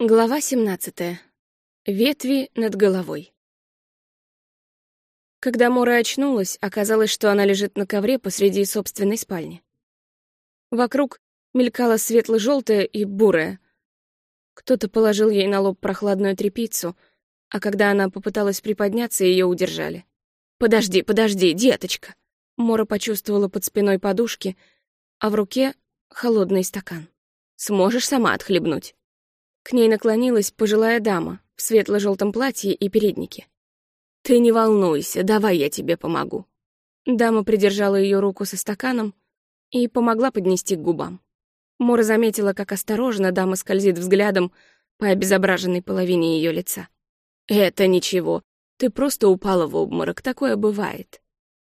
Глава 17. Ветви над головой. Когда Мора очнулась, оказалось, что она лежит на ковре посреди собственной спальни. Вокруг мелькало светло-желтое и бурое. Кто-то положил ей на лоб прохладную тряпицу, а когда она попыталась приподняться, ее удержали. «Подожди, подожди, деточка!» Мора почувствовала под спиной подушки, а в руке — холодный стакан. «Сможешь сама отхлебнуть?» К ней наклонилась пожилая дама в светло-желтом платье и переднике. «Ты не волнуйся, давай я тебе помогу». Дама придержала ее руку со стаканом и помогла поднести к губам. Мора заметила, как осторожно дама скользит взглядом по обезображенной половине ее лица. «Это ничего, ты просто упала в обморок, такое бывает».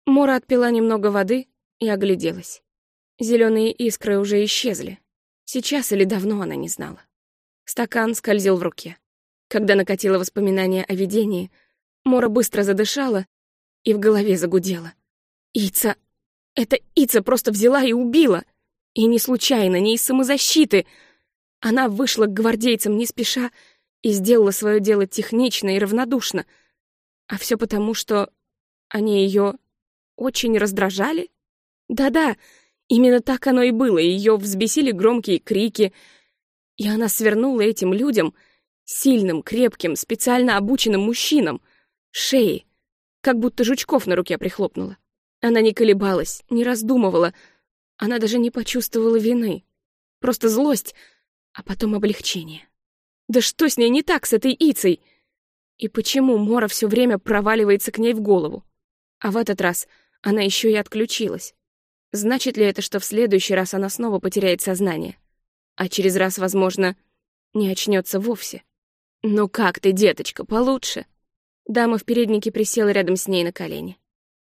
Мора отпила немного воды и огляделась. Зеленые искры уже исчезли. Сейчас или давно она не знала. Стакан скользил в руке. Когда накатило воспоминание о видении, Мора быстро задышала и в голове загудела. Ица... Это Ица просто взяла и убила. И не случайно, не из самозащиты. Она вышла к гвардейцам не спеша и сделала свое дело технично и равнодушно. А все потому, что они ее очень раздражали? Да-да, именно так оно и было. Ее взбесили громкие крики — и она свернула этим людям, сильным, крепким, специально обученным мужчинам, шеи, как будто жучков на руке прихлопнула. Она не колебалась, не раздумывала, она даже не почувствовала вины. Просто злость, а потом облегчение. Да что с ней не так, с этой Ицей? И почему Мора все время проваливается к ней в голову? А в этот раз она еще и отключилась. Значит ли это, что в следующий раз она снова потеряет сознание? А через раз, возможно, не очнется вовсе. «Ну как ты, деточка, получше?» Дама в переднике присела рядом с ней на колени.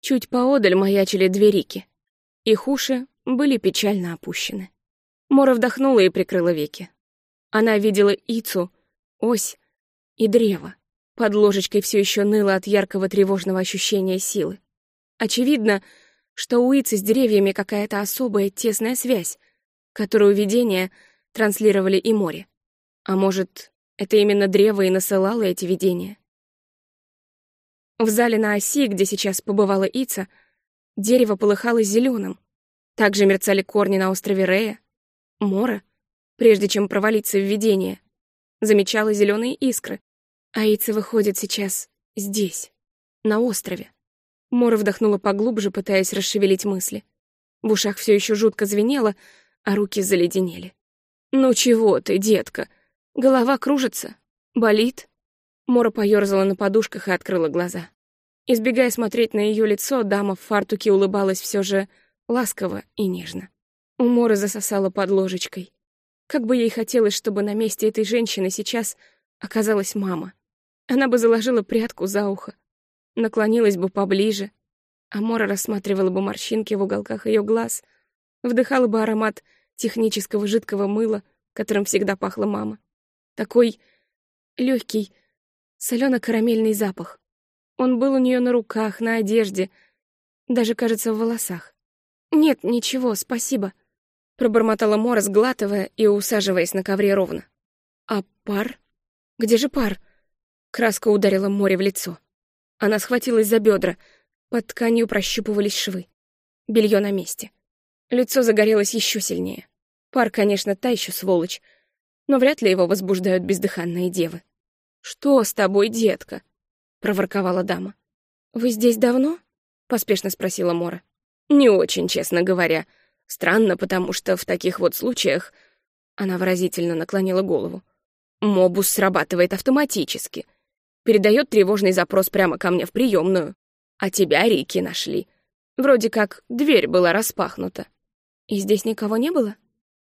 Чуть поодаль маячили две рики. Их уши были печально опущены. Мора вдохнула и прикрыла веки. Она видела Ицу, ось и древо. Под ложечкой все еще ныло от яркого тревожного ощущения силы. Очевидно, что у Ицы с деревьями какая-то особая тесная связь, которую видение — транслировали и море. А может, это именно древо и насылало эти видения? В зале на оси, где сейчас побывала Ица, дерево полыхало зеленым. Также мерцали корни на острове Рея. Мора, прежде чем провалиться в видение, замечала зеленые искры. А Ица выходит сейчас здесь, на острове. Мора вдохнула поглубже, пытаясь расшевелить мысли. В ушах все еще жутко звенело, а руки заледенели. «Ну чего ты, детка? Голова кружится? Болит?» Мора поёрзала на подушках и открыла глаза. Избегая смотреть на ее лицо, дама в фартуке улыбалась все же ласково и нежно. У Моры засосала под ложечкой. Как бы ей хотелось, чтобы на месте этой женщины сейчас оказалась мама. Она бы заложила прядку за ухо, наклонилась бы поближе, а Мора рассматривала бы морщинки в уголках ее глаз, вдыхала бы аромат технического жидкого мыла, которым всегда пахла мама. Такой легкий, солено-карамельный запах. Он был у нее на руках, на одежде, даже, кажется, в волосах. «Нет, ничего, спасибо», — пробормотала Мора, сглатывая и усаживаясь на ковре ровно. «А пар? Где же пар?» Краска ударила море в лицо. Она схватилась за бедра, под тканью прощупывались швы. Белье на месте. Лицо загорелось еще сильнее. Пар, конечно, та еще сволочь, но вряд ли его возбуждают бездыханные девы. «Что с тобой, детка?» — проворковала дама. «Вы здесь давно?» — поспешно спросила Мора. «Не очень, честно говоря. Странно, потому что в таких вот случаях...» Она выразительно наклонила голову. «Мобус срабатывает автоматически. Передает тревожный запрос прямо ко мне в приемную. А тебя Рики нашли. Вроде как дверь была распахнута. И здесь никого не было?»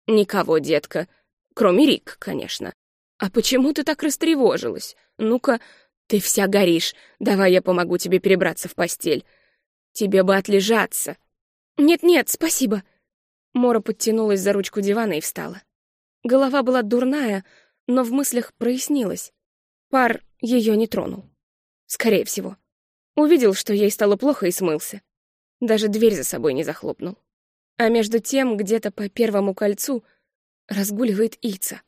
«Никого, детка. Кроме Рик, конечно. А почему ты так растревожилась? Ну-ка, ты вся горишь. Давай я помогу тебе перебраться в постель. Тебе бы отлежаться». «Нет-нет, спасибо». Мора подтянулась за ручку дивана и встала. Голова была дурная, но в мыслях прояснилось. Пар ее не тронул. Скорее всего. Увидел, что ей стало плохо и смылся. Даже дверь за собой не захлопнул. А между тем, где-то по первому кольцу разгуливает Ица.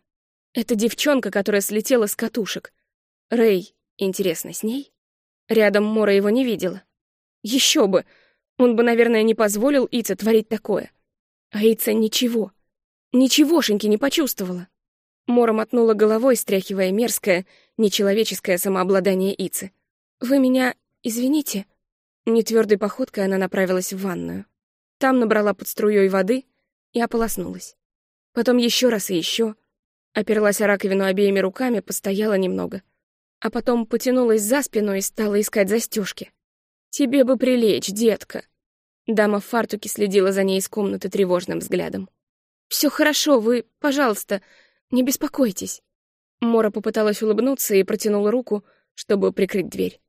Это девчонка, которая слетела с катушек. Рэй, интересно, с ней? Рядом Мора его не видела. Еще бы! Он бы, наверное, не позволил Ице творить такое. А Ица ничего. Ничегошеньки не почувствовала. Мора мотнула головой, стряхивая мерзкое, нечеловеческое самообладание Ицы. «Вы меня извините?» Нетвердой походкой она направилась в ванную. Там набрала под струей воды и ополоснулась. Потом еще раз и еще. Оперлась о раковину обеими руками, постояла немного. А потом потянулась за спину и стала искать застежки. «Тебе бы прилечь, детка!» Дама в фартуке следила за ней из комнаты тревожным взглядом. «Все хорошо, вы, пожалуйста, не беспокойтесь». Мора попыталась улыбнуться и протянула руку, чтобы прикрыть дверь.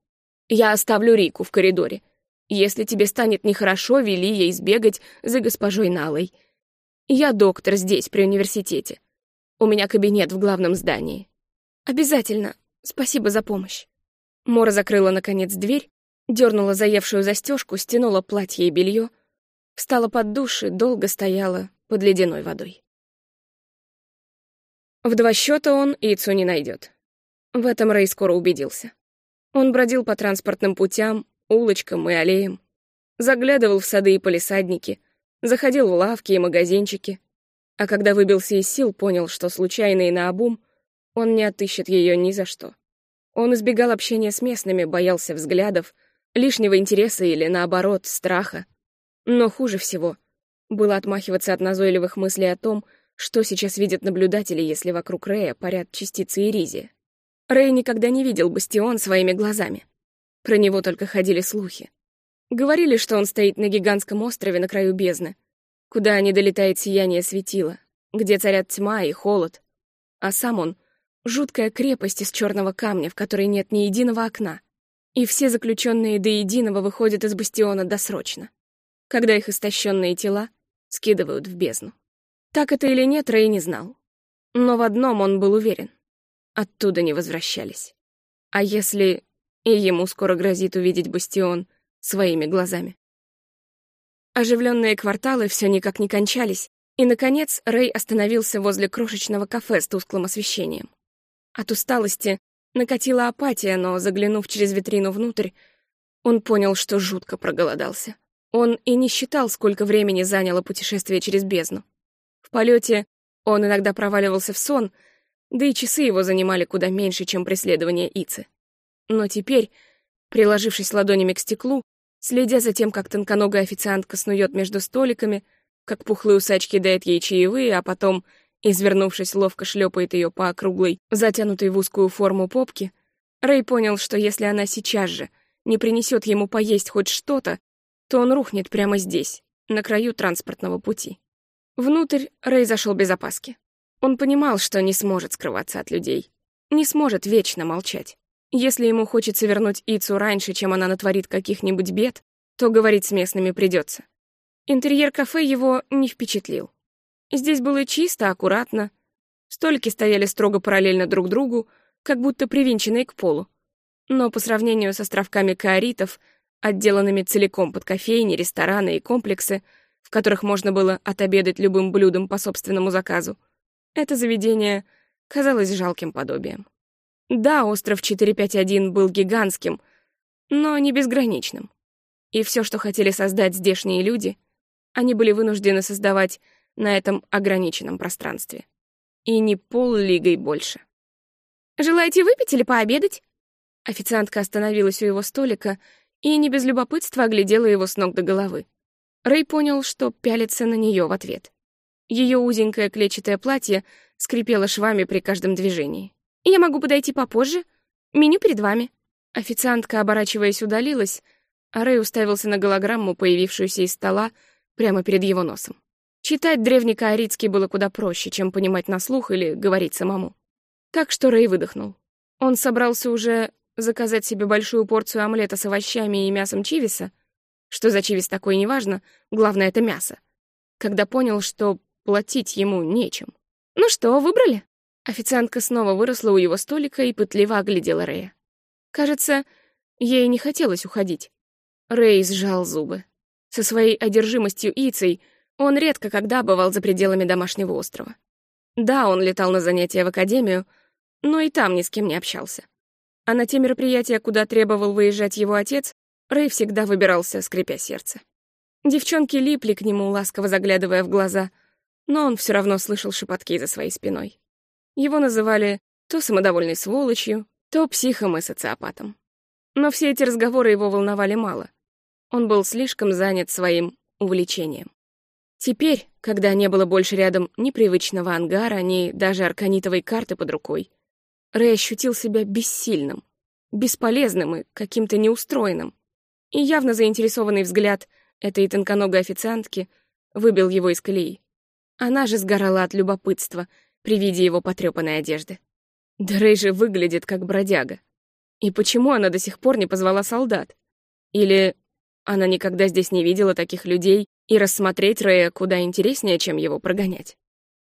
«Я оставлю Рику в коридоре. Если тебе станет нехорошо, вели ей сбегать за госпожой Налой. Я доктор здесь, при университете. У меня кабинет в главном здании. Обязательно. Спасибо за помощь». Мора закрыла, наконец, дверь, дернула заевшую застежку, стянула платье и белье, встала под душ и долго стояла под ледяной водой. В два счета он Ицу не найдет. В этом Рэй скоро убедился. Он бродил по транспортным путям, улочкам и аллеям, заглядывал в сады и полисадники, заходил в лавки и магазинчики, а когда выбился из сил, понял, что случайно и наобум он не отыщет ее ни за что. Он избегал общения с местными, боялся взглядов, лишнего интереса или, наоборот, страха. Но хуже всего было отмахиваться от назойливых мыслей о том, что сейчас видят наблюдатели, если вокруг Рэя парят частицы Иризия? Рэй никогда не видел бастион своими глазами. Про него только ходили слухи. Говорили, что он стоит на гигантском острове на краю бездны, куда не долетает сияние светила, где царят тьма и холод. А сам он — жуткая крепость из черного камня, в которой нет ни единого окна. И все заключенные до единого выходят из бастиона досрочно, когда их истощенные тела скидывают в бездну. Так это или нет, Рэй не знал. Но в одном он был уверен. Оттуда не возвращались. А если и ему скоро грозит увидеть бастион своими глазами? Оживленные кварталы все никак не кончались, и, наконец, Рэй остановился возле крошечного кафе с тусклым освещением. От усталости накатила апатия, но, заглянув через витрину внутрь, он понял, что жутко проголодался. Он и не считал, сколько времени заняло путешествие через бездну. В полете он иногда проваливался в сон, да и часы его занимали куда меньше, чем преследование Ицы. Но теперь, приложившись ладонями к стеклу, следя за тем, как тонконогая официантка снует между столиками, как пухлый усач кидает ей чаевые, а потом, извернувшись, ловко шлепает ее по округлой, затянутой в узкую форму попки, Рэй понял, что если она сейчас же не принесет ему поесть хоть что-то, то он рухнет прямо здесь, на краю транспортного пути. Внутрь Рэй зашел без опаски. Он понимал, что не сможет скрываться от людей. Не сможет вечно молчать. Если ему хочется вернуть Ицу раньше, чем она натворит каких-нибудь бед, то говорить с местными придется. Интерьер кафе его не впечатлил. Здесь было чисто, аккуратно. Столики стояли строго параллельно друг другу, как будто привинченные к полу. Но по сравнению с островками каоритов, отделанными целиком под кофейни, рестораны и комплексы, в которых можно было отобедать любым блюдом по собственному заказу. Это заведение казалось жалким подобием. Да, остров 451 был гигантским, но не безграничным. И все, что хотели создать здешние люди, они были вынуждены создавать на этом ограниченном пространстве. И не пол-лигой больше. «Желаете выпить или пообедать?» Официантка остановилась у его столика и не без любопытства оглядела его с ног до головы. Рэй понял, что пялится на нее в ответ. Ее узенькое клетчатое платье скрипело швами при каждом движении. «Я могу подойти попозже. Меню перед вами». Официантка, оборачиваясь, удалилась, а Рэй уставился на голограмму, появившуюся из стола прямо перед его носом. Читать древнекаоритский было куда проще, чем понимать на слух или говорить самому. Так что Рэй выдохнул. Он собрался уже заказать себе большую порцию омлета с овощами и мясом чивиса — что за чивис такой, неважно, главное — это мясо. Когда понял, что платить ему нечем. «Ну что, выбрали?» Официантка снова выросла у его столика и пытливо оглядела Рэя. Кажется, ей не хотелось уходить. Рэй сжал зубы. Со своей одержимостью Ицей он редко когда бывал за пределами домашнего острова. Да, он летал на занятия в академию, но и там ни с кем не общался. А на те мероприятия, куда требовал выезжать его отец, Рэй всегда выбирался, скрипя сердце. Девчонки липли к нему, ласково заглядывая в глаза, но он все равно слышал шепотки за своей спиной. Его называли то самодовольной сволочью, то психом и социопатом. Но все эти разговоры его волновали мало. Он был слишком занят своим увлечением. Теперь, когда не было больше рядом ни привычного ангара, ни даже арканитовой карты под рукой, Рэй ощутил себя бессильным, бесполезным и каким-то неустроенным. И явно заинтересованный взгляд этой тонконогой официантки выбил его из колеи. Она же сгорала от любопытства при виде его потрёпанной одежды. Да Рэй выглядит как бродяга. И почему она до сих пор не позвала солдат? Или она никогда здесь не видела таких людей, и рассмотреть Рэя куда интереснее, чем его прогонять?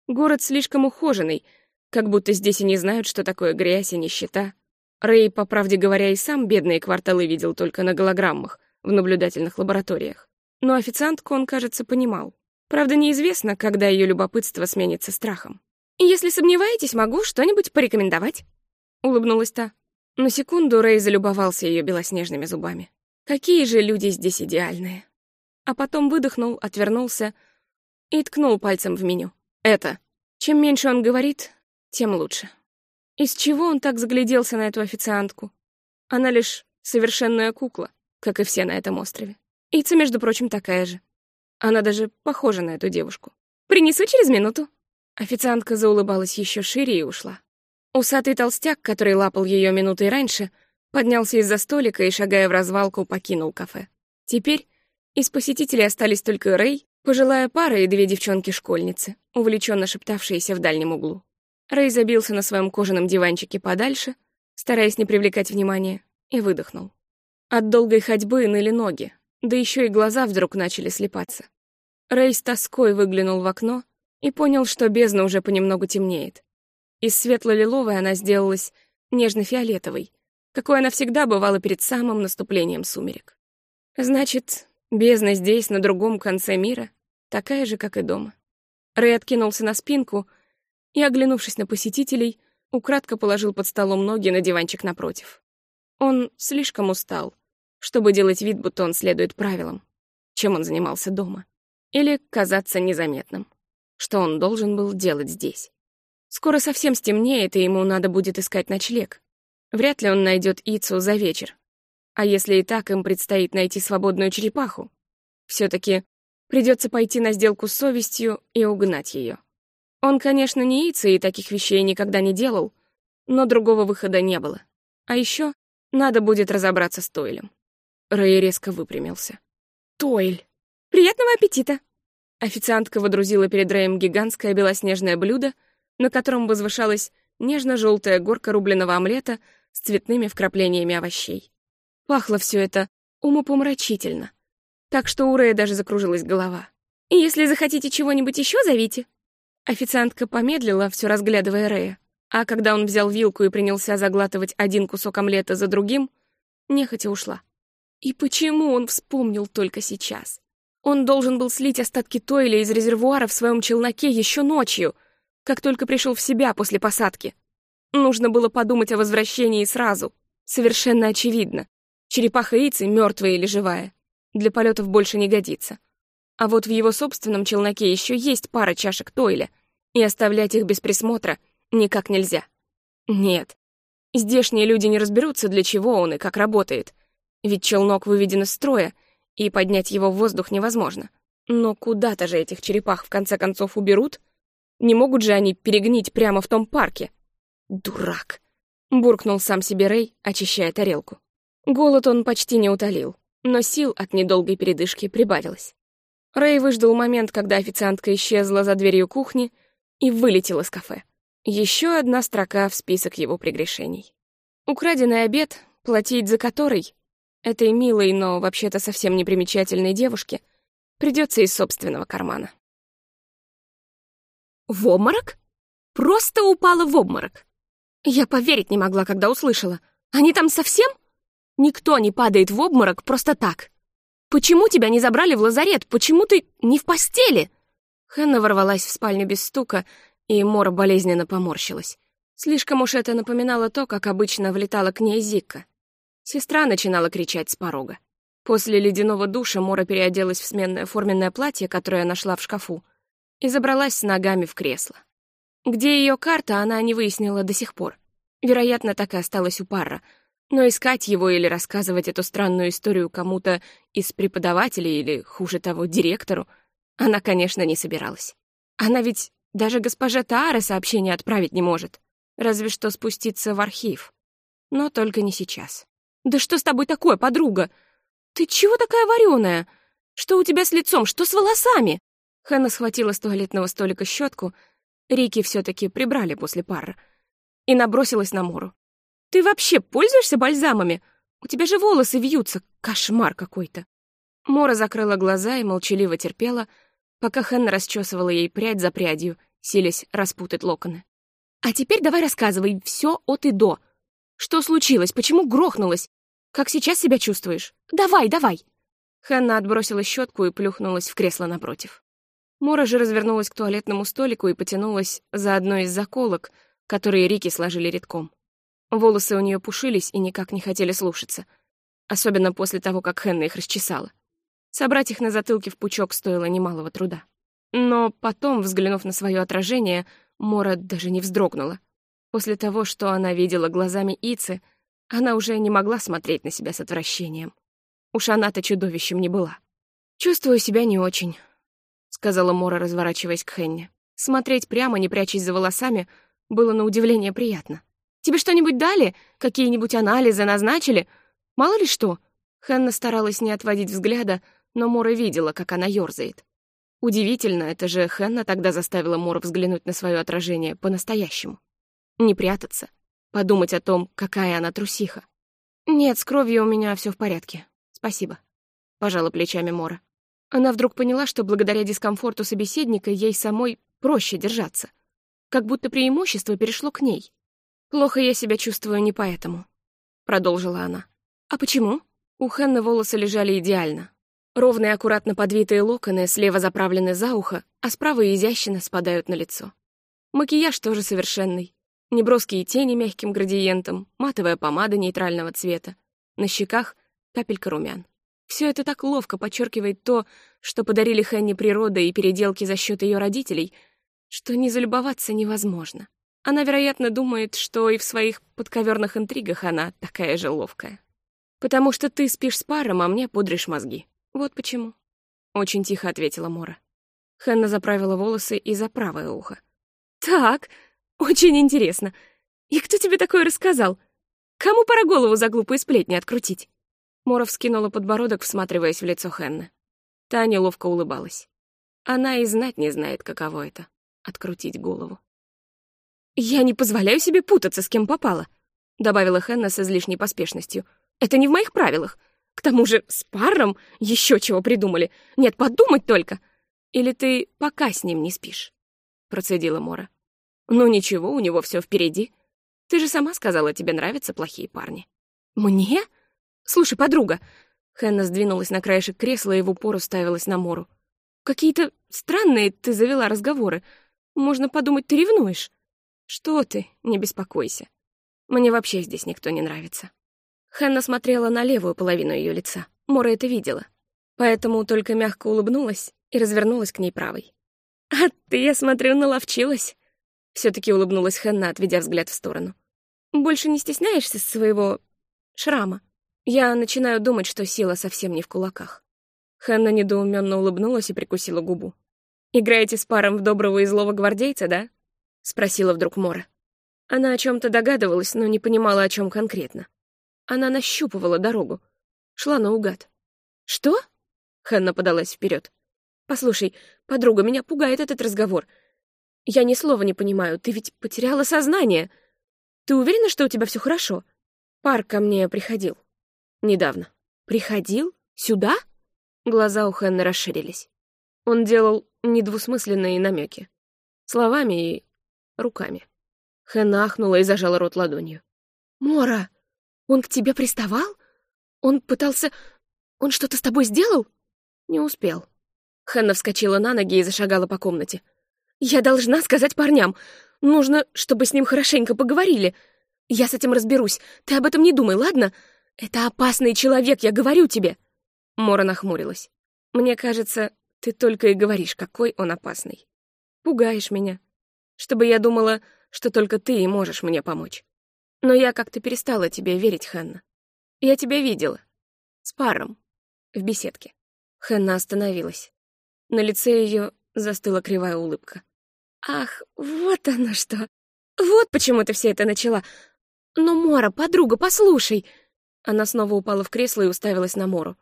Город слишком ухоженный, как будто здесь и не знают, что такое грязь и нищета. Рэй, по правде говоря, и сам бедные кварталы видел только на голограммах в наблюдательных лабораториях. Но официантку он, кажется, понимал. Правда, неизвестно, когда ее любопытство сменится страхом. «Если сомневаетесь, могу что-нибудь порекомендовать», — улыбнулась та. На секунду Рэй залюбовался ее белоснежными зубами. Какие же люди здесь идеальные. А потом выдохнул, отвернулся и ткнул пальцем в меню. Это. Чем меньше он говорит, тем лучше. Из чего он так загляделся на эту официантку? Она лишь совершенная кукла, как и все на этом острове. Ица, между прочим, такая же. Она даже похожа на эту девушку. «Принесу через минуту», Официантка заулыбалась еще шире и ушла. Усатый толстяк, который лапал ее минутой раньше, поднялся из-за столика и, шагая в развалку, покинул кафе. Теперь из посетителей остались только Рэй, пожилая пара и две девчонки-школьницы, увлеченно шептавшиеся в дальнем углу. Рэй забился на своем кожаном диванчике подальше, стараясь не привлекать внимания, и выдохнул. От долгой ходьбы ныли ноги, да еще и глаза вдруг начали слепаться. Рэй с тоской выглянул в окно и понял, что бездна уже понемногу темнеет. Из светло-лиловой она сделалась нежно-фиолетовой, какой она всегда бывала перед самым наступлением сумерек. Значит, бездна здесь, на другом конце мира, такая же, как и дома. Рэй откинулся на спинку и, оглянувшись на посетителей, украдко положил под столом ноги на диванчик напротив. Он слишком устал, чтобы делать вид, будто он следует правилам, чем он занимался дома, или казаться незаметным что он должен был делать здесь. Скоро совсем стемнеет, и ему надо будет искать ночлег. Вряд ли он найдет Ицу за вечер. А если и так, им предстоит найти свободную черепаху. все таки придется пойти на сделку с совестью и угнать ее. Он, конечно, не Ица и таких вещей никогда не делал, но другого выхода не было. А еще надо будет разобраться с Тойлем. Рэй резко выпрямился. «Тойль! Приятного аппетита!» Официантка водрузила перед Рэем гигантское белоснежное блюдо, на котором возвышалась нежно-желтая горка рубленого омлета с цветными вкраплениями овощей. Пахло все это умопомрачительно, так что у Рэя даже закружилась голова. «И если захотите чего-нибудь еще, зовите». Официантка помедлила, все разглядывая Рэя, а когда он взял вилку и принялся заглатывать один кусок омлета за другим, нехотя ушла. И почему он вспомнил только сейчас? Он должен был слить остатки тойля из резервуара в своем челноке еще ночью, как только пришел в себя после посадки. Нужно было подумать о возвращении сразу. Совершенно очевидно. Черепаха Ицы, мертвая или живая, для полетов больше не годится. А вот в его собственном челноке еще есть пара чашек тойля, и оставлять их без присмотра никак нельзя. Нет, здешние люди не разберутся, для чего он и как работает. Ведь челнок выведен из строя — и поднять его в воздух невозможно. Но куда-то же этих черепах в конце концов уберут? Не могут же они перегнить прямо в том парке? Дурак! Буркнул сам себе Рэй, очищая тарелку. Голод он почти не утолил, но сил от недолгой передышки прибавилось. Рэй выждал момент, когда официантка исчезла за дверью кухни и вылетел из кафе. Еще одна строка в список его прегрешений. Украденный обед, платить за который Этой милой, но вообще-то совсем непримечательной девушке придется из собственного кармана. В обморок? Просто упала в обморок. Я поверить не могла, когда услышала. Они там совсем? Никто не падает в обморок просто так. Почему тебя не забрали в лазарет? Почему ты не в постели? Хэнна ворвалась в спальню без стука и Мора болезненно поморщилась. Слишком уж это напоминало то, как обычно влетала к ней Зикка. Сестра начинала кричать с порога. После ледяного душа Мора переоделась в сменное форменное платье, которое нашла в шкафу, и забралась с ногами в кресло. Где ее карта, она не выяснила до сих пор. Вероятно, так и осталась у Парра, но искать его или рассказывать эту странную историю кому-то из преподавателей или, хуже того, директору, она, конечно, не собиралась. Она ведь даже госпоже Таары сообщение отправить не может, разве что спуститься в архив. Но только не сейчас. «Да что с тобой такое, подруга? Ты чего такая вареная? Что у тебя с лицом, что с волосами?» Ханна схватила с туалетного столика щетку, Рики все таки прибрали после пары, и набросилась на Мору. «Ты вообще пользуешься бальзамами? У тебя же волосы вьются, кошмар какой-то!» Мора закрыла глаза и молчаливо терпела, пока Ханна расчесывала ей прядь за прядью, силясь распутать локоны. «А теперь давай рассказывай все от и до. Что случилось? Почему грохнулась? Как сейчас себя чувствуешь? Давай, давай!» Ханна отбросила щетку и плюхнулась в кресло напротив. Мора же развернулась к туалетному столику и потянулась за одной из заколок, которые Рики сложили редком. Волосы у нее пушились и никак не хотели слушаться, особенно после того, как Хенна их расчесала. Собрать их на затылке в пучок стоило немалого труда. Но потом, взглянув на свое отражение, Мора даже не вздрогнула. После того, что она видела глазами Ицы, она уже не могла смотреть на себя с отвращением. Уж она-то чудовищем не была. «Чувствую себя не очень», — сказала Мора, разворачиваясь к Хенне. Смотреть прямо, не прячась за волосами, было на удивление приятно. «Тебе что-нибудь дали? Какие-нибудь анализы назначили? Мало ли что?» Хенна старалась не отводить взгляда, но Мора видела, как она ёрзает. Удивительно, это же Хенна тогда заставила Мора взглянуть на свое отражение по-настоящему. Не прятаться, подумать о том, какая она трусиха. «Нет, с кровью у меня все в порядке. Спасибо», — пожала плечами Мора. Она вдруг поняла, что благодаря дискомфорту собеседника ей самой проще держаться. Как будто преимущество перешло к ней. «Плохо я себя чувствую не поэтому», — продолжила она. «А почему?» У Хенны волосы лежали идеально. Ровные аккуратно подвитые локоны слева заправлены за ухо, а справа изящно спадают на лицо. Макияж тоже совершенный. Неброские тени мягким градиентом, матовая помада нейтрального цвета. На щеках капелька румян. Все это так ловко подчеркивает то, что подарили Хенни природа и переделки за счет ее родителей, что не залюбоваться невозможно. Она, вероятно, думает, что и в своих подковерных интригах она такая же ловкая. «Потому что ты спишь с паром, а мне пудришь мозги. Вот почему». Очень тихо ответила Мора. Хенна заправила волосы и за правое ухо. «Так, очень интересно. И кто тебе такое рассказал? Кому пора голову за глупые сплетни открутить?» Мора вскинула подбородок, всматриваясь в лицо Хенны. Таня ловко улыбалась. Она и знать не знает, каково это — открутить голову. «Я не позволяю себе путаться, с кем попало», — добавила Хенна с излишней поспешностью. «Это не в моих правилах. К тому же с паром еще чего придумали. Нет, подумать только. Или ты пока с ним не спишь?» — процедила Мора. «Ну ничего, у него все впереди. Ты же сама сказала, тебе нравятся плохие парни». «Мне?» «Слушай, подруга!» Хэнна сдвинулась на краешек кресла и в упор уставилась на Мору. «Какие-то странные ты завела разговоры. Можно подумать, ты ревнуешь». «Что ты? Не беспокойся. Мне вообще здесь никто не нравится». Хэнна смотрела на левую половину ее лица. Мора это видела. Поэтому только мягко улыбнулась и развернулась к ней правой. «А ты, я смотрю, наловчилась!» Все-таки улыбнулась Хэнна, отведя взгляд в сторону. «Больше не стесняешься своего шрама?» Я начинаю думать, что сила совсем не в кулаках. Ханна недоуменно улыбнулась и прикусила губу. «Играете с паром в доброго и злого гвардейца, да?» — спросила вдруг Мора. Она о чем то догадывалась, но не понимала, о чем конкретно. Она нащупывала дорогу. Шла наугад. «Что?» — Ханна подалась вперед. «Послушай, подруга, меня пугает этот разговор. Я ни слова не понимаю, ты ведь потеряла сознание. Ты уверена, что у тебя все хорошо? Пар ко мне приходил. Недавно. Приходил? Сюда? Глаза у Хенны расширились. Он делал недвусмысленные намеки. Словами и руками. Хенна ахнула и зажала рот ладонью. «Мора, он к тебе приставал? Он пытался... Он что-то с тобой сделал?» «Не успел». Хенна вскочила на ноги и зашагала по комнате. Я должна сказать парням. Нужно, чтобы с ним хорошенько поговорили. Я с этим разберусь. Ты об этом не думай, ладно? Это опасный человек, я говорю тебе. Мора нахмурилась. Мне кажется, ты только и говоришь, какой он опасный. Пугаешь меня. Чтобы я думала, что только ты и можешь мне помочь. Но я как-то перестала тебе верить, Ханна. Я тебя видела. С паром. В беседке. Ханна остановилась. На лице ее застыла кривая улыбка. «Ах, вот оно что! Вот почему ты все это начала! Но, Мора, подруга, послушай!» Она снова упала в кресло и уставилась на Мору.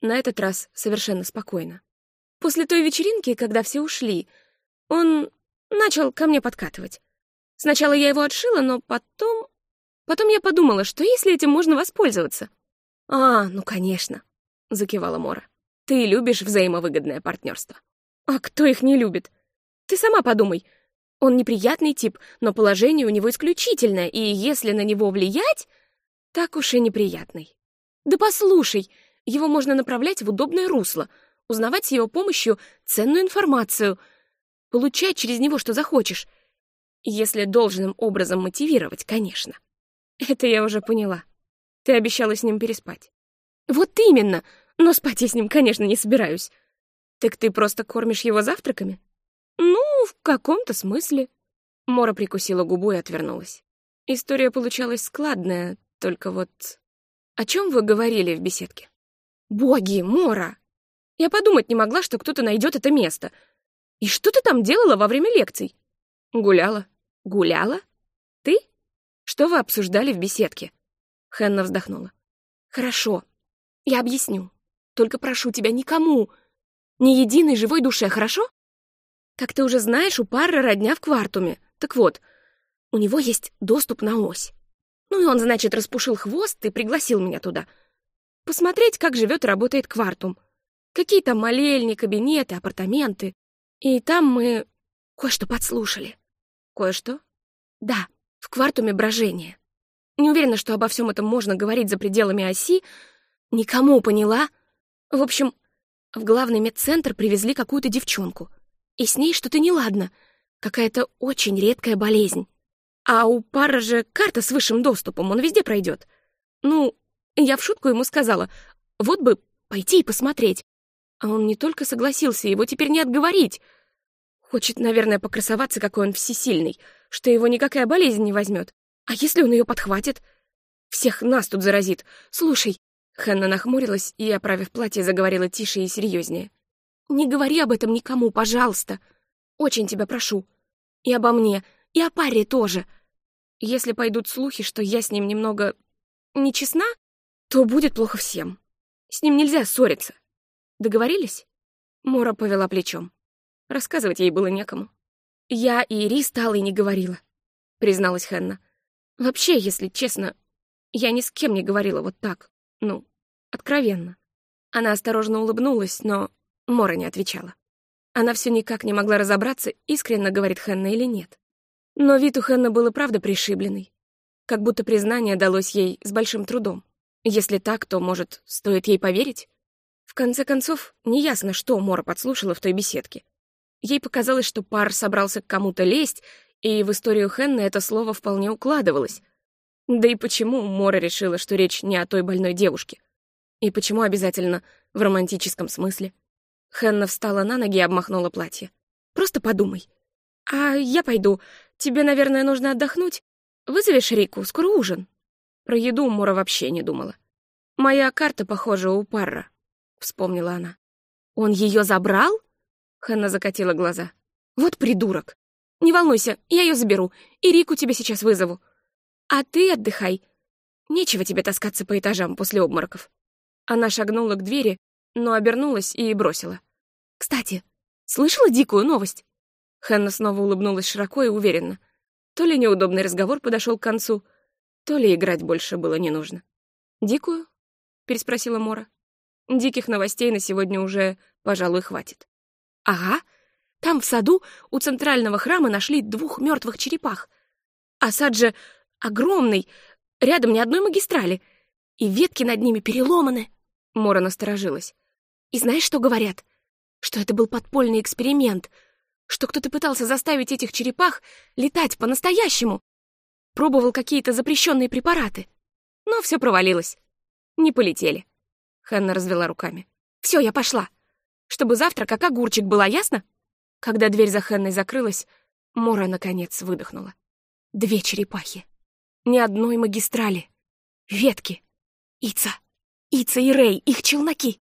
На этот раз совершенно спокойно. После той вечеринки, когда все ушли, он начал ко мне подкатывать. Сначала я его отшила, но потом... Потом я подумала, что если этим можно воспользоваться. «А, ну, конечно», — закивала Мора. «Ты любишь взаимовыгодное партнерство». «А кто их не любит? Ты сама подумай. Он неприятный тип, но положение у него исключительное, и если на него влиять, так уж и неприятный. Да послушай, его можно направлять в удобное русло, узнавать с его помощью ценную информацию, получать через него, что захочешь. Если должным образом мотивировать, конечно. Это я уже поняла. Ты обещала с ним переспать. Вот именно, но спать я с ним, конечно, не собираюсь. Так ты просто кормишь его завтраками? Ну, в каком-то смысле. Мора прикусила губу и отвернулась. История получалась складная, только вот... О чем вы говорили в беседке? Боги, Мора! Я подумать не могла, что кто-то найдет это место. И что ты там делала во время лекций? Гуляла. Гуляла? Ты? Что вы обсуждали в беседке? Хенна вздохнула. Хорошо, я объясню. Только прошу тебя, никому, ни единой живой душе, хорошо? Как ты уже знаешь, у пары родня в квартуме. Так вот, у него есть доступ на ось. Ну и он, значит, распушил хвост и пригласил меня туда. Посмотреть, как живет и работает квартум. Какие там молельни, кабинеты, апартаменты. И там мы кое-что подслушали. Кое-что? Да, в квартуме брожение. Не уверена, что обо всем этом можно говорить за пределами оси. Никому, поняла? В общем, в главный медцентр привезли какую-то девчонку. И с ней что-то неладно. Какая-то очень редкая болезнь. А у пара же карта с высшим доступом, он везде пройдет. Ну, я в шутку ему сказала, вот бы пойти и посмотреть. А он не только согласился, его теперь не отговорить. Хочет, наверное, покрасоваться, какой он всесильный, что его никакая болезнь не возьмет. А если он ее подхватит? Всех нас тут заразит. Слушай, Ханна нахмурилась и, оправив платье, заговорила тише и серьезнее. «Не говори об этом никому, пожалуйста. Очень тебя прошу. И обо мне, и о паре тоже. Если пойдут слухи, что я с ним немного нечестна, то будет плохо всем. С ним нельзя ссориться. Договорились?» Мора повела плечом. Рассказывать ей было некому. «Я и Ри стала и не говорила», — призналась Ханна. «Вообще, если честно, я ни с кем не говорила вот так. Ну, откровенно. Она осторожно улыбнулась, но Мора не отвечала. Она все никак не могла разобраться, искренне говорит Хенна или нет. Но вид у Хенна был и правда пришибленный. Как будто признание далось ей с большим трудом. Если так, то, может, стоит ей поверить? В конце концов, неясно, что Мора подслушала в той беседке. Ей показалось, что пар собрался к кому-то лезть, и в историю Хенны это слово вполне укладывалось. Да и почему Мора решила, что речь не о той больной девушке? И почему обязательно в романтическом смысле? Хенна встала на ноги и обмахнула платье. «Просто подумай. А я пойду. Тебе, наверное, нужно отдохнуть. Вызовешь Рику, скоро ужин». Про еду Мора вообще не думала. «Моя карта, похоже, у Парра», — вспомнила она. «Он ее забрал?» Хенна закатила глаза. «Вот придурок. Не волнуйся, я ее заберу, и Рику тебе сейчас вызову. А ты отдыхай. Нечего тебе таскаться по этажам после обмороков. Она шагнула к двери, но обернулась и бросила. «Кстати, слышала дикую новость?» Ханна снова улыбнулась широко и уверенно. То ли неудобный разговор подошел к концу, то ли играть больше было не нужно. «Дикую?» — переспросила Мора. «Диких новостей на сегодня уже, пожалуй, хватит». «Ага, там в саду у центрального храма нашли двух мертвых черепах. А сад же огромный, рядом ни одной магистрали, и ветки над ними переломаны. Мора насторожилась. И знаешь, что говорят? Что это был подпольный эксперимент. что кто-то пытался заставить этих черепах летать по-настоящему. Пробовал какие-то запрещенные препараты. Но все провалилось. Не полетели. Ханна развела руками. Все, я пошла. Чтобы завтра как огурчик была, ясно? Когда дверь за Хенной закрылась, Мора, наконец, выдохнула. Две черепахи. Ни одной магистрали. Ветки. Ица. Ица и Рэй, их челноки.